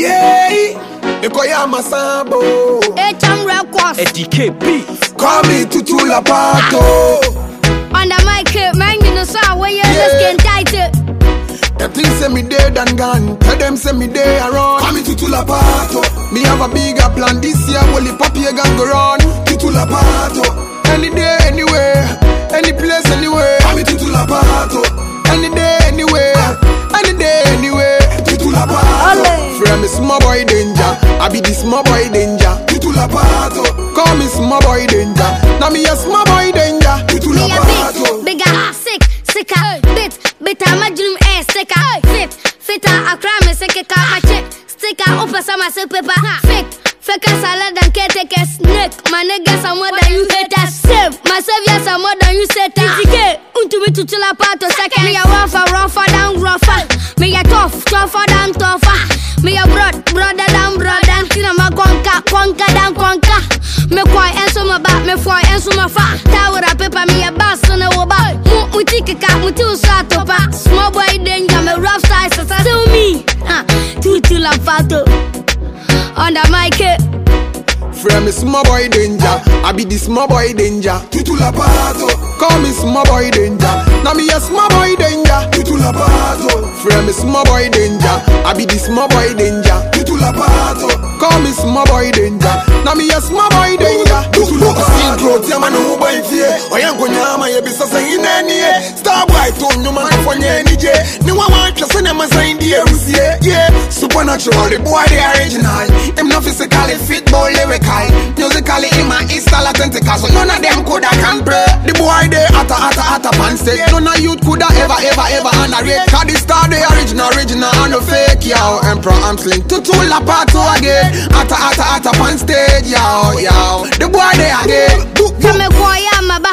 Yeah, Ikoya Masabo. HM Records. Eddie K Beats. Call me Tutu Lapato. Under my cape, man, you know, so where you Yeah. just getting tighter. Them things say me dead and gone. Tell them say me day around. Call me Tutu Lapato. Me have a bigger plan this year. Only papi a gang go run. Tutu Lapato. Any day, anywhere. Me small boy danger. I be the small boy danger. Tutu Lapato. Call me small boy danger. Now me a small boy danger. Tutu Me a big, bigger, sick, sicker, bit, bitter, my dream air sticker, fit, fitter, I cry me sick, cut my check, sticker, open some my silk paper, fake, fake a salad and caretaker snake, my niggas are more than you hate haters, same, my saviors are more than you say, TTK, unto me to chill apart to second, me a rougher, rougher than rougher, me a tough, tougher than tougher, me a conquer than conquer, me kwai enso ma ba, me fwai enso ma fa, tawara paper, me a bass on a woba, mu muti kika, muti usato pa, small boy danger, me rough size, so tell me, ha, tutu la fato, under my cape. Me small boy danger. I be the small boy danger. Tutu Lapato. Call me small boy danger. Now me a small boy danger. Tutu Lapato. Frame me small boy danger. I be the small boy danger. Tutu Lapato. Call small boy danger. Now me a small boy danger. Lapato. Grow tia man who boy fear. Oyango nyama ye bisa sa inanie. Star boy to nyuma na fonye nije. Ni wa wa twese na masa indie rusie. Yeah. Supernatural the boy the original. Him no physically fit but lyrical. Musically in my style authentic. So none of them coulda pray. The boy they atta atta atta pan stage. None of youth coulda ever ever ever underrate. Cause the star the original original and no fake yo. Emperor I'm sling to two lapato again. Atta atta atta pan stage yo yo. The boy they again. Book, book. Kame kwa ya maba,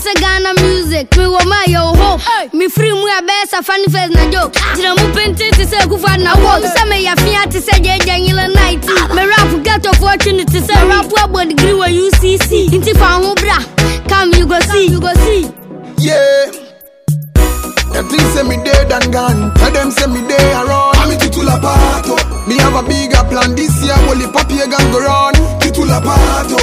pope, almost Ghana music, me wo my yo hope, me free mu a best a funny face na joke, ah. jina mu penti to say kufa na walk, some me ya fiat to say jangila night, ah. me rap get opportunity say rap about degree where UCC, inti fa ho bra, come you go see, you go see. Yeah. Them things say me dead and gone. Tell them say me day around. I'm Tutu Lapato. Me have a bigger plan this year. Only papi a gang go run. Tutu Lapato.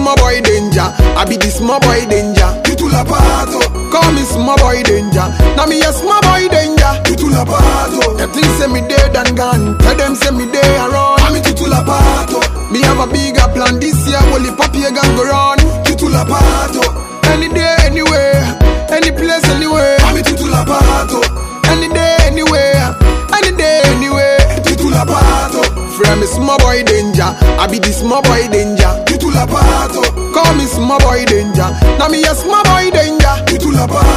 Small boy danger. I be the small boy danger. Tutu Lapato. Oh. Call me small boy danger. Now me a small boy danger. Tutu Lapato. Oh. Them things say me dead and gone. Tell them say me day around. I'm Tutu Lapato. Oh. Me have a bigger plan this year. Only papi a gang go run. Tutu Lapato. Any day, anywhere. Any place, anywhere. I'm Tutu Lapato. Any day, anywhere. Any day, anywhere. Tutu Lapato. Frame me small boy danger. I be the small boy danger. Call me small boy danger. Now me a small boy danger. Lapato.